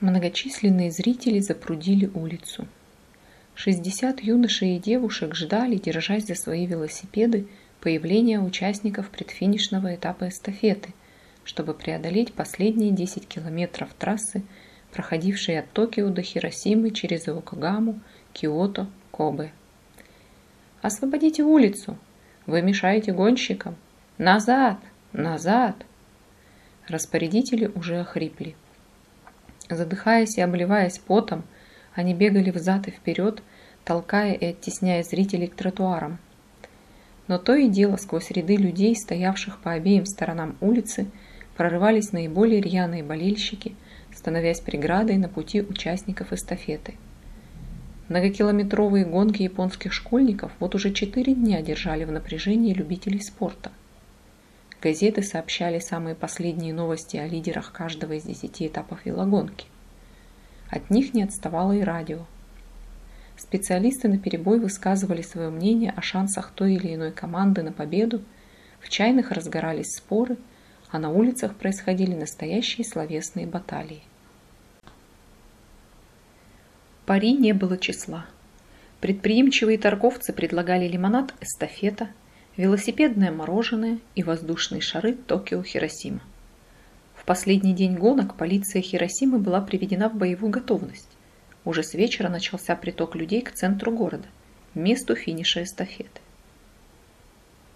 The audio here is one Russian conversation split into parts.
Многочисленные зрители запрудили улицу. 60 юношей и девушек ждали, держась за свои велосипеды, появления участников предфинишного этапа эстафеты, чтобы преодолеть последние 10 километров трассы, проходившей от Токио до Хиросимы через Иокогаму, Киото, Кобе. «Освободите улицу! Вы мешаете гонщикам! Назад! Назад!» Распорядители уже охрипли. Задыхаясь и обливаясь потом, они бегали взад и вперед, толкая и оттесняя зрителей к тротуарам. Но то и дело сквозь ряды людей, стоявших по обеим сторонам улицы, прорывались наиболее рьяные болельщики, становясь преградой на пути участников эстафеты. Многокилометровые гонки японских школьников вот уже четыре дня держали в напряжении любителей спорта – Газеты сообщали самые последние новости о лидерах каждого из десяти этапов велогонки. От них не отставало и радио. Специалисты на перебой высказывали свое мнение о шансах той или иной команды на победу, в чайных разгорались споры, а на улицах происходили настоящие словесные баталии. Пари не было числа. Предприимчивые торговцы предлагали лимонад «Эстафета», велосипедное мороженое и воздушные шары Токио-Хиросима. В последний день гонок полиция Хиросимы была приведена в боевую готовность. Уже с вечера начался приток людей к центру города, месту финиша эстафеты.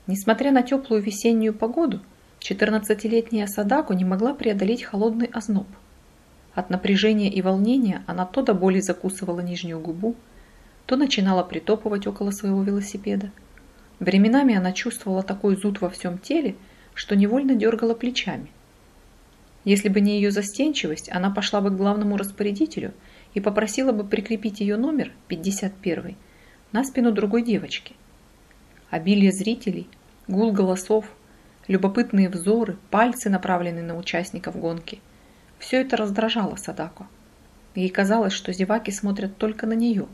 Несмотря на теплую весеннюю погоду, 14-летняя Садаку не могла преодолеть холодный озноб. От напряжения и волнения она то до боли закусывала нижнюю губу, то начинала притопывать около своего велосипеда, Временами она чувствовала такой зуд во всем теле, что невольно дергала плечами. Если бы не ее застенчивость, она пошла бы к главному распорядителю и попросила бы прикрепить ее номер, 51, на спину другой девочки. Обилие зрителей, гул голосов, любопытные взоры, пальцы, направленные на участников гонки – все это раздражало Садако. Ей казалось, что зеваки смотрят только на нее,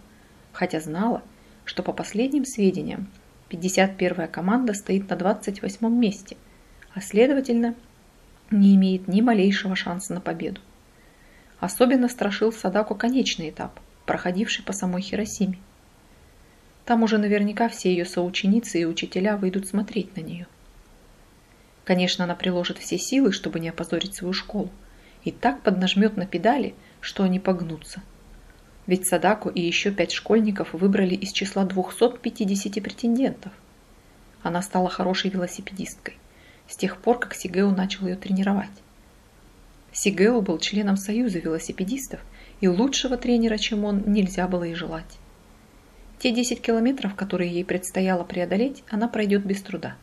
хотя знала, что по последним сведениям 51-я команда стоит на 28 месте, а следовательно не имеет ни малейшего шанса на победу. Особенно страшил Садаку конечный этап, проходивший по самой Хиросиме. Там уже наверняка все ее соученицы и учителя выйдут смотреть на нее. Конечно, она приложит все силы, чтобы не опозорить свою школу, и так поднажмет на педали, что они погнутся – ведь Садаку и еще пять школьников выбрали из числа 250 претендентов. Она стала хорошей велосипедисткой с тех пор, как Сигео начал ее тренировать. Сигео был членом Союза велосипедистов, и лучшего тренера, чем он, нельзя было и желать. Те 10 километров, которые ей предстояло преодолеть, она пройдет без труда.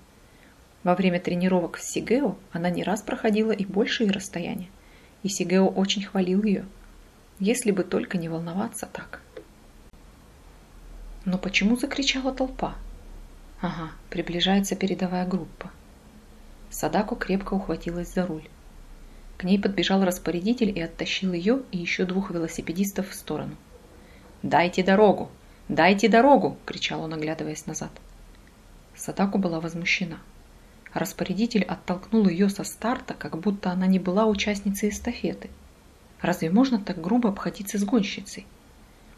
Во время тренировок с Сигео она не раз проходила и большие расстояния, и Сигео очень хвалил ее – если бы только не волноваться так. Но почему закричала толпа? Ага, приближается передовая группа. Садако крепко ухватилась за руль. К ней подбежал распорядитель и оттащил ее и еще двух велосипедистов в сторону. «Дайте дорогу! Дайте дорогу!» – кричал он, оглядываясь назад. Садако была возмущена. Распорядитель оттолкнул ее со старта, как будто она не была участницей эстафеты – Разве можно так грубо обходиться с гонщицей?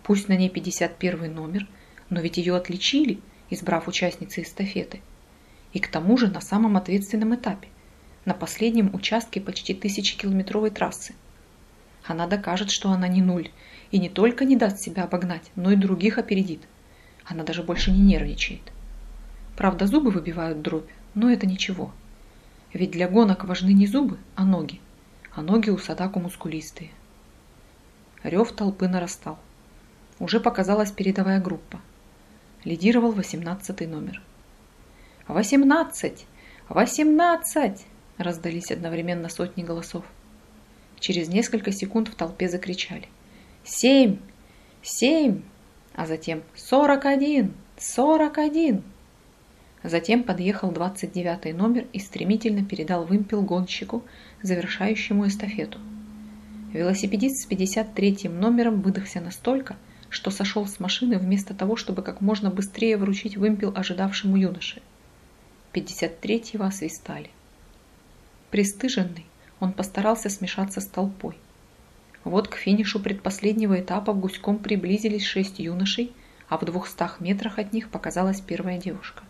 Пусть на ней 51 номер, но ведь ее отличили, избрав участницей эстафеты. И к тому же на самом ответственном этапе, на последнем участке почти тысячекилометровой трассы. Она докажет, что она не нуль, и не только не даст себя обогнать, но и других опередит. Она даже больше не нервничает. Правда, зубы выбивают дробь, но это ничего. Ведь для гонок важны не зубы, а ноги а ноги у Садаку мускулистые. Рев толпы нарастал. Уже показалась передовая группа. Лидировал восемнадцатый номер. «Восемнадцать! Восемнадцать!» раздались одновременно сотни голосов. Через несколько секунд в толпе закричали. «Семь! Семь!» А затем «Сорок один! Сорок один!» Затем подъехал 29 номер и стремительно передал вымпел гонщику, завершающему эстафету. Велосипедист с 53 номером выдохся настолько, что сошел с машины вместо того, чтобы как можно быстрее вручить вымпел ожидавшему юноше. 53-го освистали. Престыженный, он постарался смешаться с толпой. Вот к финишу предпоследнего этапа гуськом приблизились шесть юношей, а в двухстах метрах от них показалась первая девушка.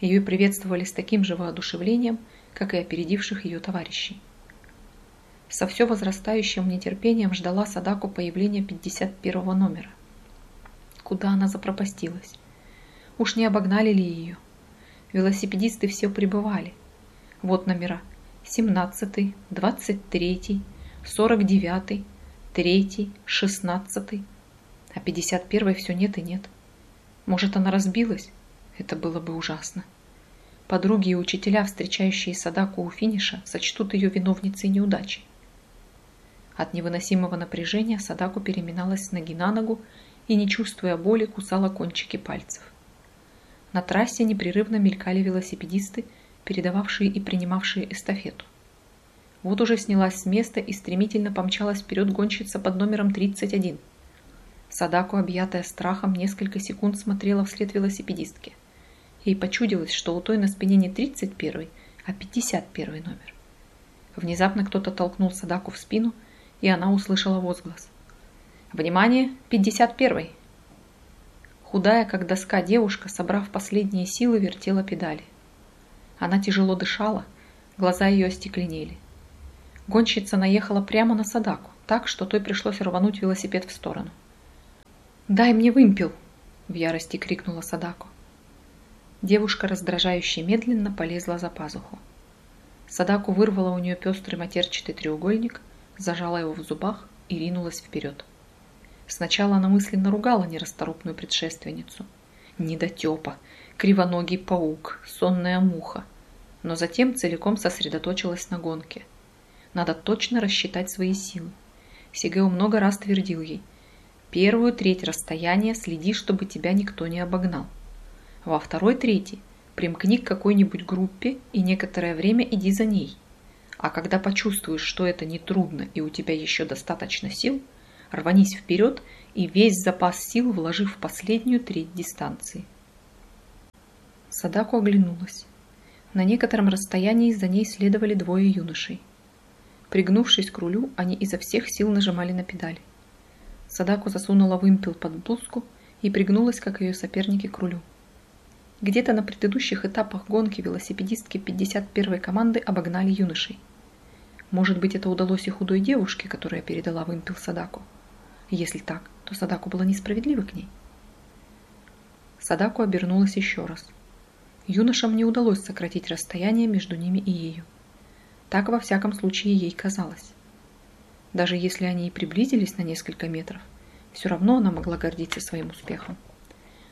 Ее приветствовали с таким же воодушевлением, как и опередивших ее товарищей. Со все возрастающим нетерпением ждала Садаку появления 51 номера. Куда она запропастилась? Уж не обогнали ли ее? Велосипедисты все прибывали. Вот номера. 17, 23, 49, 3, 16. А 51 все нет и нет. Может, она разбилась? Это было бы ужасно. Подруги и учителя, встречающие Садаку у финиша, сочтут ее виновницей неудачи. От невыносимого напряжения Садаку переминалась с ноги на ногу и, не чувствуя боли, кусала кончики пальцев. На трассе непрерывно мелькали велосипедисты, передававшие и принимавшие эстафету. Вот уже снялась с места и стремительно помчалась вперед гонщица под номером 31. Садаку, объятая страхом, несколько секунд смотрела вслед велосипедистке. Ей почудилось, что у той на спине не 31, а 51 номер. Внезапно кто-то толкнул Садаку в спину, и она услышала возглас. «Внимание! 51!» Худая, как доска девушка, собрав последние силы, вертела педали. Она тяжело дышала, глаза ее остекленели. Гонщица наехала прямо на Садаку, так, что той пришлось рвануть велосипед в сторону. «Дай мне вымпел!» – в ярости крикнула Садаку. Девушка раздражающе медленно полезла за пазуху. Садаку вырвала у нее пестрый матерчатый треугольник, зажала его в зубах и ринулась вперед. Сначала она мысленно ругала нерасторопную предшественницу. Недотепа, кривоногий паук, сонная муха. Но затем целиком сосредоточилась на гонке. Надо точно рассчитать свои силы. Сигео много раз твердил ей. Первую треть расстояния следи, чтобы тебя никто не обогнал. Во второй трети примкни к какой-нибудь группе и некоторое время иди за ней. А когда почувствуешь, что это не трудно и у тебя еще достаточно сил, рванись вперед и весь запас сил вложи в последнюю треть дистанции. Садаку оглянулась. На некотором расстоянии за ней следовали двое юношей. Пригнувшись к рулю, они изо всех сил нажимали на педали. Садаку засунула вымпел под блузку и пригнулась, как ее соперники, к рулю. Где-то на предыдущих этапах гонки велосипедистки 51-й команды обогнали юношей. Может быть, это удалось и худой девушке, которая передала вымпел Садаку. Если так, то Садаку была несправедлива к ней. Садаку обернулась еще раз. Юношам не удалось сократить расстояние между ними и ею. Так, во всяком случае, ей казалось. Даже если они и приблизились на несколько метров, все равно она могла гордиться своим успехом.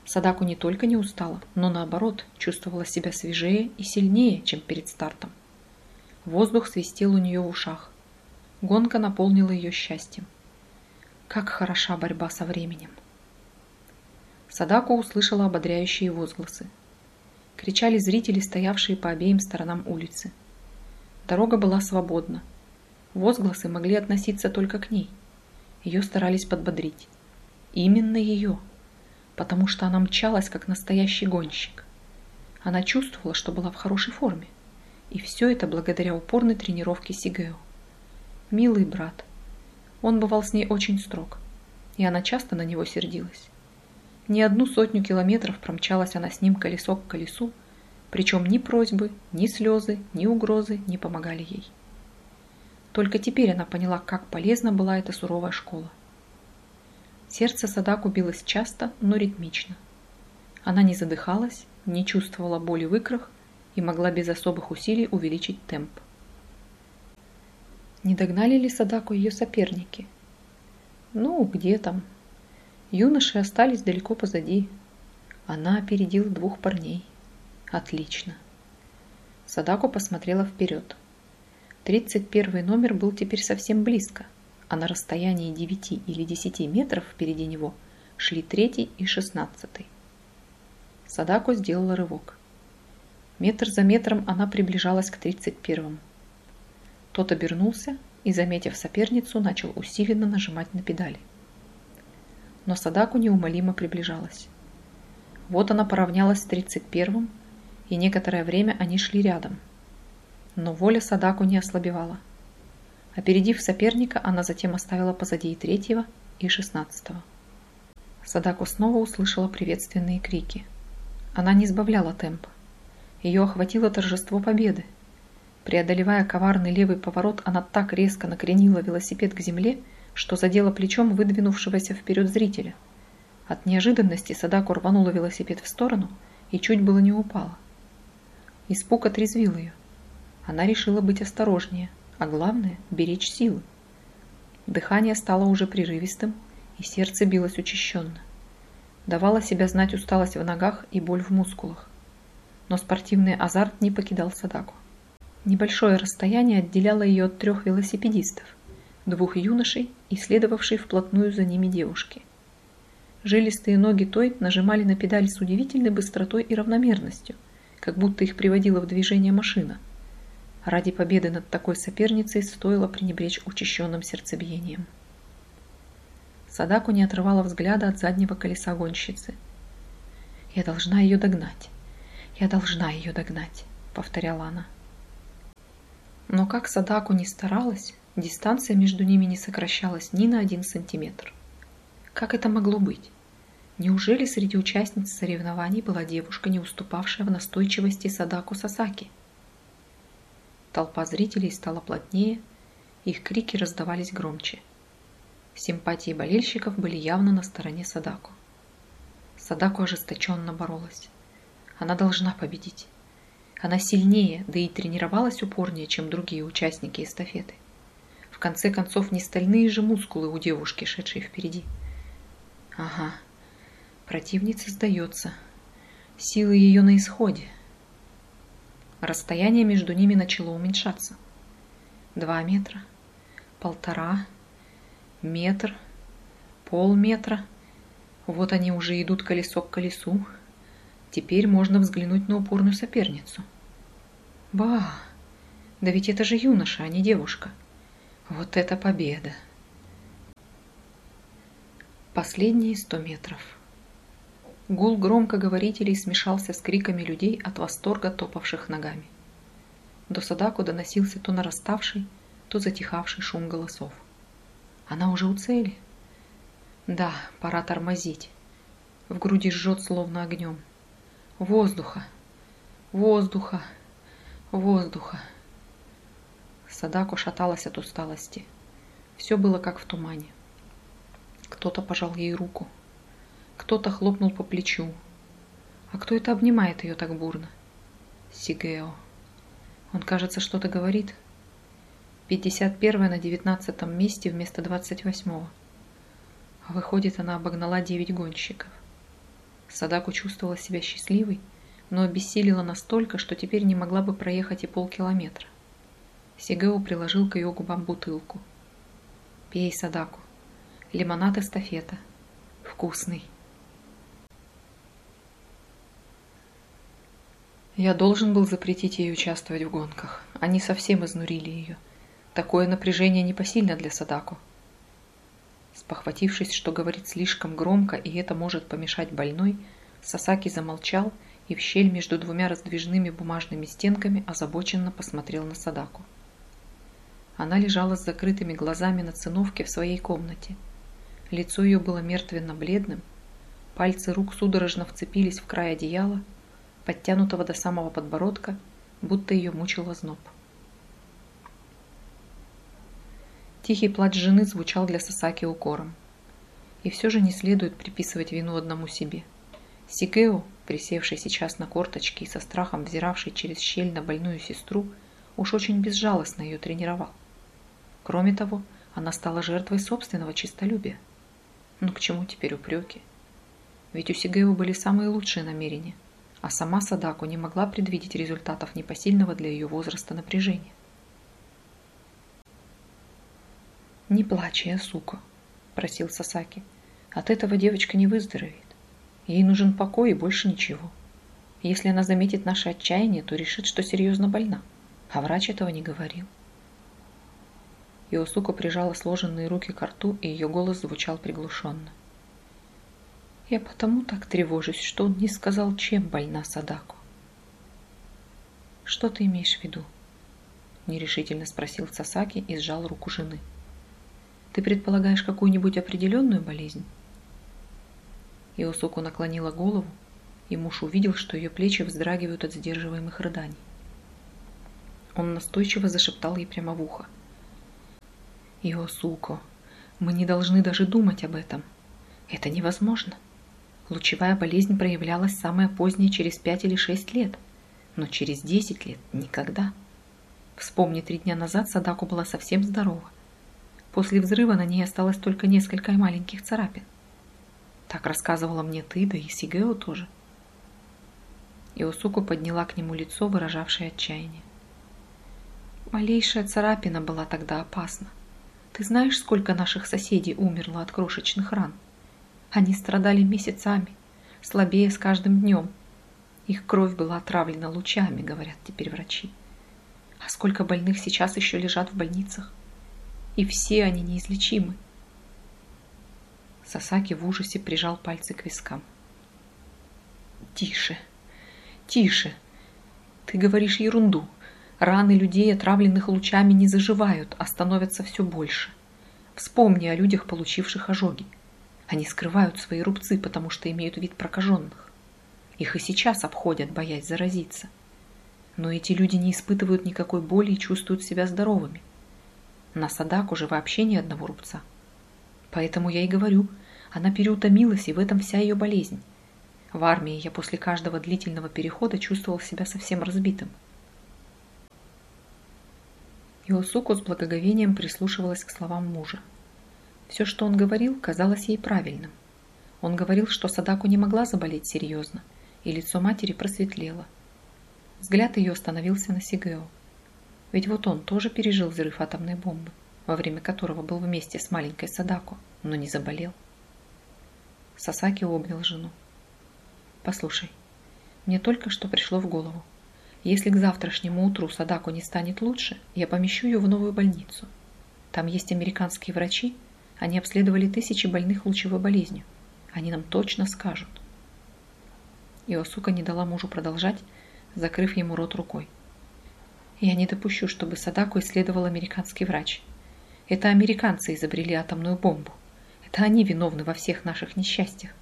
Садаку не только не устала, но наоборот чувствовала себя свежее и сильнее, чем перед стартом. Воздух свистел у нее в ушах. Гонка наполнила ее счастьем. Как хороша борьба со временем. Садаку услышала ободряющие возгласы. Кричали зрители, стоявшие по обеим сторонам улицы. Дорога была свободна. Возгласы могли относиться только к ней. Ее старались подбодрить. Именно ее – потому что она мчалась, как настоящий гонщик. Она чувствовала, что была в хорошей форме. И все это благодаря упорной тренировке Сигео. Милый брат. Он бывал с ней очень строг, и она часто на него сердилась. Не одну сотню километров промчалась она с ним колесо к колесу, причем ни просьбы, ни слезы, ни угрозы не помогали ей. Только теперь она поняла, как полезна была эта суровая школа. Сердце Садаку билось часто, но ритмично. Она не задыхалась, не чувствовала боли в икрах и могла без особых усилий увеличить темп. Не догнали ли Садаку ее соперники? Ну, где там? Юноши остались далеко позади. Она опередила двух парней. Отлично. Садаку посмотрела вперед. Тридцать первый номер был теперь совсем близко – а на расстоянии 9 или 10 метров впереди него шли третий и шестнадцатый. Садако сделала рывок. Метр за метром она приближалась к тридцать первому. Тот обернулся и, заметив соперницу, начал усиленно нажимать на педали. Но Садаку неумолимо приближалась. Вот она поравнялась с тридцать первым, и некоторое время они шли рядом. Но воля Садаку не ослабевала. Опередив соперника, она затем оставила позади и третьего, и шестнадцатого. Садако снова услышала приветственные крики. Она не сбавляла темпа. Ее охватило торжество победы. Преодолевая коварный левый поворот, она так резко накренила велосипед к земле, что задела плечом выдвинувшегося вперед зрителя. От неожиданности Садако рванула велосипед в сторону и чуть было не упала. Испуг отрезвил ее. Она решила быть осторожнее, а главное – беречь силы. Дыхание стало уже прерывистым, и сердце билось учащенно. Давала себя знать усталость в ногах и боль в мускулах. Но спортивный азарт не покидал Садаку. Небольшое расстояние отделяло ее от трех велосипедистов, двух юношей и следовавшей вплотную за ними девушки. Жилистые ноги той нажимали на педаль с удивительной быстротой и равномерностью, как будто их приводила в движение машина. Ради победы над такой соперницей стоило пренебречь учащенным сердцебиением. Садаку не отрывала взгляда от заднего колеса гонщицы. «Я должна ее догнать. Я должна ее догнать», — повторяла она. Но как Садаку не старалась, дистанция между ними не сокращалась ни на один сантиметр. Как это могло быть? Неужели среди участниц соревнований была девушка, не уступавшая в настойчивости Садаку Сасаки? Толпа зрителей стала плотнее, их крики раздавались громче. Симпатии болельщиков были явно на стороне Садаку. Садаку ожесточенно боролась. Она должна победить. Она сильнее, да и тренировалась упорнее, чем другие участники эстафеты. В конце концов, не стальные же мускулы у девушки, шедшей впереди. Ага, противница сдается. Силы ее на исходе. Расстояние между ними начало уменьшаться. Два метра, полтора, метр, полметра. Вот они уже идут колесо к колесу. Теперь можно взглянуть на упорную соперницу. Ба! Да ведь это же юноша, а не девушка. Вот это победа! Последние сто метров. Гул громкоговорителей смешался с криками людей от восторга, топавших ногами. До Садаку доносился то нараставший, то затихавший шум голосов. Она уже у цели? Да, пора тормозить. В груди жжет словно огнем. Воздуха, воздуха, воздуха. Садако шаталась от усталости. Все было как в тумане. Кто-то пожал ей руку. Кто-то хлопнул по плечу. А кто это обнимает ее так бурно? Сигео. Он, кажется, что-то говорит. 51 на 19 месте вместо 28-го. А выходит, она обогнала 9 гонщиков. Садаку чувствовала себя счастливой, но обессилила настолько, что теперь не могла бы проехать и полкилометра. Сигео приложил к ее губам бутылку. «Пей, Садаку. Лимонад эстафета. Вкусный». Я должен был запретить ей участвовать в гонках. Они совсем изнурили ее. Такое напряжение непосильно для Садаку. Спохватившись, что говорит слишком громко и это может помешать больной, Сасаки замолчал и в щель между двумя раздвижными бумажными стенками озабоченно посмотрел на Садаку. Она лежала с закрытыми глазами на циновке в своей комнате. Лицо ее было мертвенно-бледным, пальцы рук судорожно вцепились в край одеяла, подтянутого до самого подбородка, будто ее мучил озноб. Тихий плач жены звучал для Сасаки укором. И все же не следует приписывать вину одному себе. Сигео, присевший сейчас на корточки и со страхом взиравший через щель на больную сестру, уж очень безжалостно ее тренировал. Кроме того, она стала жертвой собственного честолюбия. Ну к чему теперь упреки? Ведь у Сигео были самые лучшие намерения – а сама Садаку не могла предвидеть результатов непосильного для ее возраста напряжения. «Не плачь, я сука», – просил Сасаки. «От этого девочка не выздоровеет. Ей нужен покой и больше ничего. Если она заметит наше отчаяние, то решит, что серьезно больна. А врач этого не говорил». Иосука прижала сложенные руки к рту, и ее голос звучал приглушенно. Я потому так тревожусь, что он не сказал, чем больна Садаку. Что ты имеешь в виду? – нерешительно спросил Сасаки и сжал руку жены. «Ты предполагаешь какую-нибудь определенную болезнь?» Иосуку наклонила голову, и муж увидел, что ее плечи вздрагивают от сдерживаемых рыданий. Он настойчиво зашептал ей прямо в ухо. «Иосуко, мы не должны даже думать об этом. Это невозможно. Лучевая болезнь проявлялась самое позднее через пять или шесть лет, но через десять лет никогда». Вспомни, три дня назад Садаку была совсем здорова. После взрыва на ней осталось только несколько маленьких царапин. Так рассказывала мне ты, да и Сигео тоже. Иосуку подняла к нему лицо, выражавшее отчаяние. Малейшая царапина была тогда опасна. Ты знаешь, сколько наших соседей умерло от крошечных ран? Они страдали месяцами, слабее с каждым днем. Их кровь была отравлена лучами, говорят теперь врачи. А сколько больных сейчас еще лежат в больницах? И все они неизлечимы. Сасаки в ужасе прижал пальцы к вискам. «Тише, тише! Ты говоришь ерунду. Раны людей, отравленных лучами, не заживают, а становятся все больше. Вспомни о людях, получивших ожоги. Они скрывают свои рубцы, потому что имеют вид прокаженных. Их и сейчас обходят, боясь заразиться. Но эти люди не испытывают никакой боли и чувствуют себя здоровыми. На Садак уже вообще ни одного рубца. Поэтому я и говорю, она переутомилась, и в этом вся ее болезнь. В армии я после каждого длительного перехода чувствовал себя совсем разбитым. Иосуко с благоговением прислушивалась к словам мужа. Все, что он говорил, казалось ей правильным. Он говорил, что Садаку не могла заболеть серьезно, и лицо матери просветлело. Взгляд ее остановился на Сигео. Ведь вот он тоже пережил взрыв атомной бомбы, во время которого был вместе с маленькой Садако, но не заболел. Сасаки обнял жену. «Послушай, мне только что пришло в голову. Если к завтрашнему утру Садако не станет лучше, я помещу ее в новую больницу. Там есть американские врачи, они обследовали тысячи больных лучевой болезнью. Они нам точно скажут». Иосука не дала мужу продолжать, закрыв ему рот рукой. «Я не допущу, чтобы Садаку исследовал американский врач. Это американцы изобрели атомную бомбу. Это они виновны во всех наших несчастьях».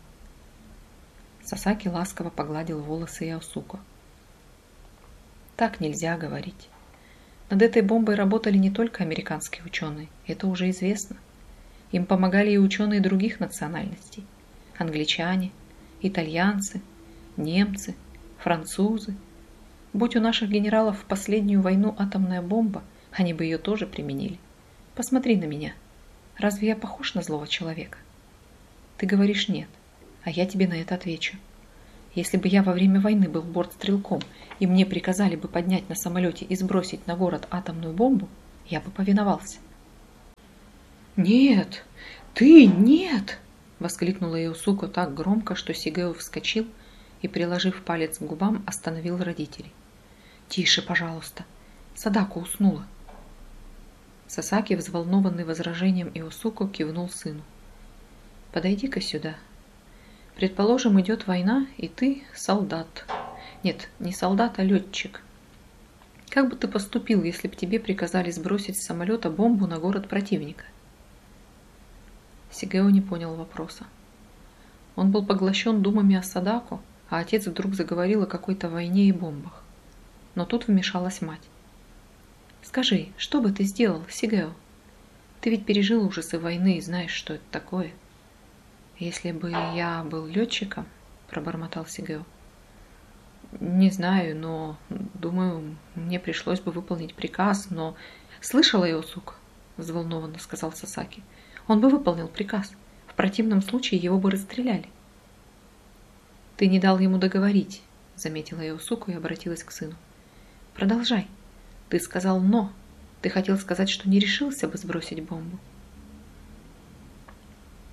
Сасаки ласково погладил волосы Яосуко. «Так нельзя говорить. Над этой бомбой работали не только американские ученые, это уже известно. Им помогали и ученые других национальностей. Англичане, итальянцы, немцы, французы, Будь у наших генералов в последнюю войну атомная бомба, они бы ее тоже применили. Посмотри на меня. Разве я похож на злого человека? Ты говоришь нет, а я тебе на это отвечу. Если бы я во время войны был бортстрелком, и мне приказали бы поднять на самолете и сбросить на город атомную бомбу, я бы повиновался. «Нет! Ты нет!» — воскликнула Иосуко так громко, что Сигео вскочил и, приложив палец к губам, остановил родителей. «Тише, пожалуйста. Садаку уснула». Сасаки, взволнованный возражением Иосуко, кивнул сыну. «Подойди-ка сюда. Предположим, идет война, и ты солдат. Нет, не солдат, а летчик. Как бы ты поступил, если бы тебе приказали сбросить с самолета бомбу на город противника?» Сигео не понял вопроса. Он был поглощен думами о Садаку, а отец вдруг заговорил о какой-то войне и бомбах но тут вмешалась мать. «Скажи, что бы ты сделал, Сигео? Ты ведь пережил ужасы войны и знаешь, что это такое». «Если бы я был летчиком», – пробормотал Сигео. «Не знаю, но, думаю, мне пришлось бы выполнить приказ, но...» «Слышала Иосук?» – взволнованно сказал Сасаки. «Он бы выполнил приказ. В противном случае его бы расстреляли». «Ты не дал ему договорить», – заметила Иосуку и обратилась к сыну. Продолжай. Ты сказал «но». Ты хотел сказать, что не решился бы сбросить бомбу.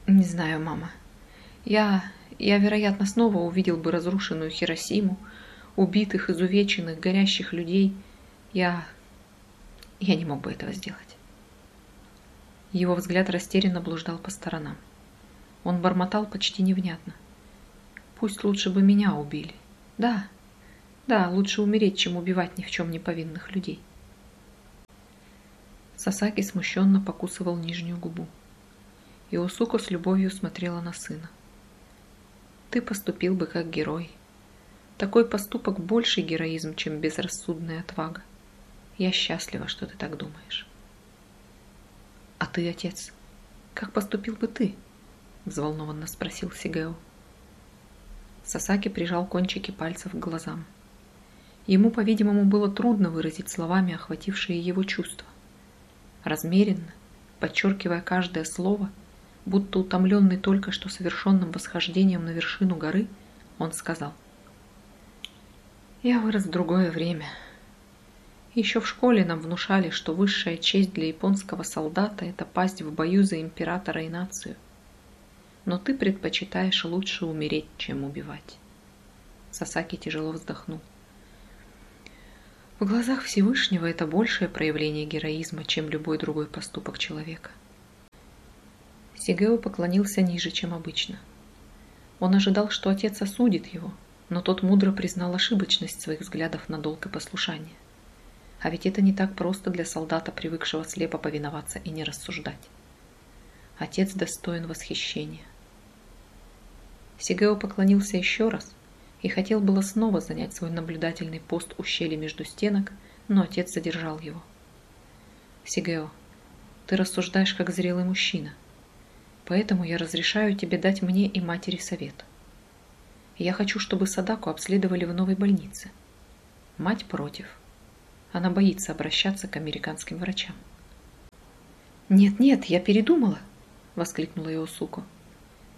Не знаю, мама. Я, я, вероятно, снова увидел бы разрушенную Хиросиму, убитых, изувеченных, горящих людей. Я... я не мог бы этого сделать. Его взгляд растерянно блуждал по сторонам. Он бормотал почти невнятно. Пусть лучше бы меня убили. Да, да, лучше умереть, чем убивать ни в чем не повинных людей. Сасаки смущенно покусывал нижнюю губу. Иосуко с любовью смотрела на сына. «Ты поступил бы как герой. Такой поступок больше героизм, чем безрассудная отвага. Я счастлива, что ты так думаешь». «А ты, отец, как поступил бы ты?» – взволнованно спросил Сигео. Сасаки прижал кончики пальцев к глазам. Ему, по-видимому, было трудно выразить словами охватившие его чувства. Размеренно, подчеркивая каждое слово, будто утомленный только что совершенным восхождением на вершину горы, он сказал. «Я вырос в другое время. Еще в школе нам внушали, что высшая честь для японского солдата – это пасть в бою за императора и нацию. Но ты предпочитаешь лучше умереть, чем убивать». Сасаки тяжело вздохнул. В глазах Всевышнего это большее проявление героизма, чем любой другой поступок человека. Сигео поклонился ниже, чем обычно. Он ожидал, что отец осудит его, но тот мудро признал ошибочность своих взглядов на долг и послушание. А ведь это не так просто для солдата, привыкшего слепо повиноваться и не рассуждать. Отец достоин восхищения. Сигео поклонился еще раз – и хотел было снова занять свой наблюдательный пост у щели между стенок, но отец задержал его. «Сигео, ты рассуждаешь как зрелый мужчина, поэтому я разрешаю тебе дать мне и матери совет. Я хочу, чтобы Садаку обследовали в новой больнице. Мать против. Она боится обращаться к американским врачам». «Нет-нет, я передумала!» — воскликнула Иосуко.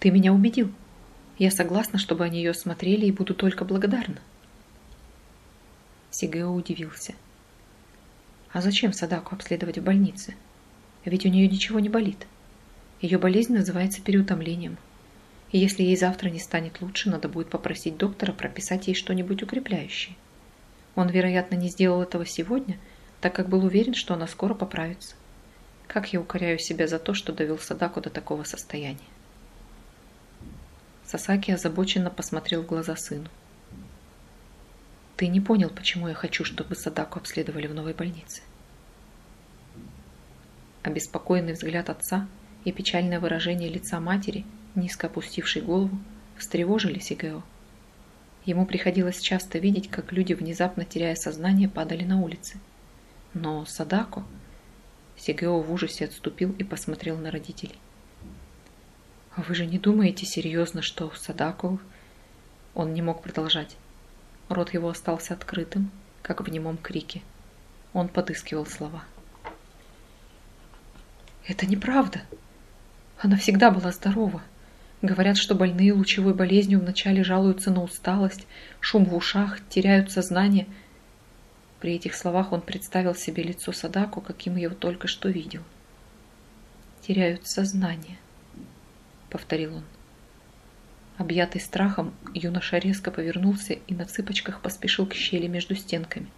«Ты меня убедил!» Я согласна, чтобы они ее смотрели и буду только благодарна. Сигео удивился. А зачем Садаку обследовать в больнице? Ведь у нее ничего не болит. Ее болезнь называется переутомлением. И если ей завтра не станет лучше, надо будет попросить доктора прописать ей что-нибудь укрепляющее. Он, вероятно, не сделал этого сегодня, так как был уверен, что она скоро поправится. Как я укоряю себя за то, что довел Садаку до такого состояния. Сасаки озабоченно посмотрел в глаза сыну. «Ты не понял, почему я хочу, чтобы Садаку обследовали в новой больнице?» Обеспокоенный взгляд отца и печальное выражение лица матери, низко опустившей голову, встревожили Сигео. Ему приходилось часто видеть, как люди, внезапно теряя сознание, падали на улице. Но Садако... Сигео в ужасе отступил и посмотрел на родителей. А «Вы же не думаете серьезно, что Садаку...» Он не мог продолжать. Рот его остался открытым, как в немом крике. Он подыскивал слова. «Это неправда. Она всегда была здорова. Говорят, что больные лучевой болезнью вначале жалуются на усталость, шум в ушах, теряют сознание». При этих словах он представил себе лицо Садаку, каким его только что видел. «Теряют сознание» повторил он. Объятый страхом, юноша резко повернулся и на цыпочках поспешил к щели между стенками.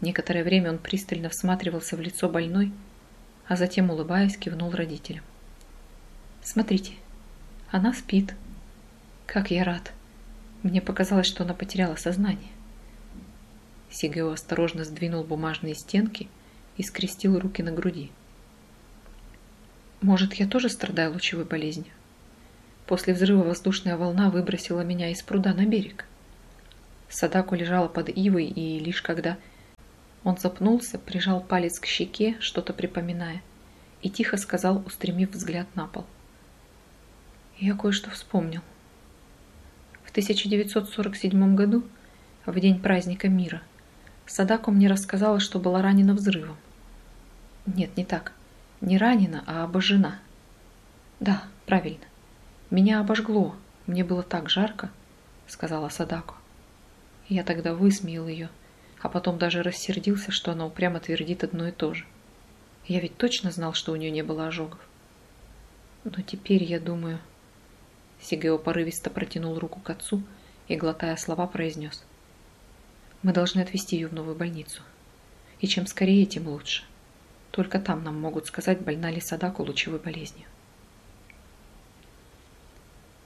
Некоторое время он пристально всматривался в лицо больной, а затем, улыбаясь, кивнул родителям. «Смотрите, она спит. Как я рад. Мне показалось, что она потеряла сознание». Сигео осторожно сдвинул бумажные стенки и скрестил руки на груди. Может, я тоже страдаю лучевой болезнью? После взрыва воздушная волна выбросила меня из пруда на берег. Садаку лежала под ивой, и лишь когда он запнулся, прижал палец к щеке, что-то припоминая, и тихо сказал, устремив взгляд на пол. Я кое-что вспомнил. В 1947 году, в день праздника мира, Садаку мне рассказала, что была ранена взрывом. Нет, не так. Не ранена, а обожжена. Да, правильно. Меня обожгло. Мне было так жарко, сказала Садако. Я тогда высмеял ее, а потом даже рассердился, что она упрямо твердит одно и то же. Я ведь точно знал, что у нее не было ожогов. Но теперь я думаю... Сигео порывисто протянул руку к отцу и, глотая слова, произнес. Мы должны отвезти ее в новую больницу. И чем скорее, тем лучше. Только там нам могут сказать, больна ли Садаку лучевой болезнью.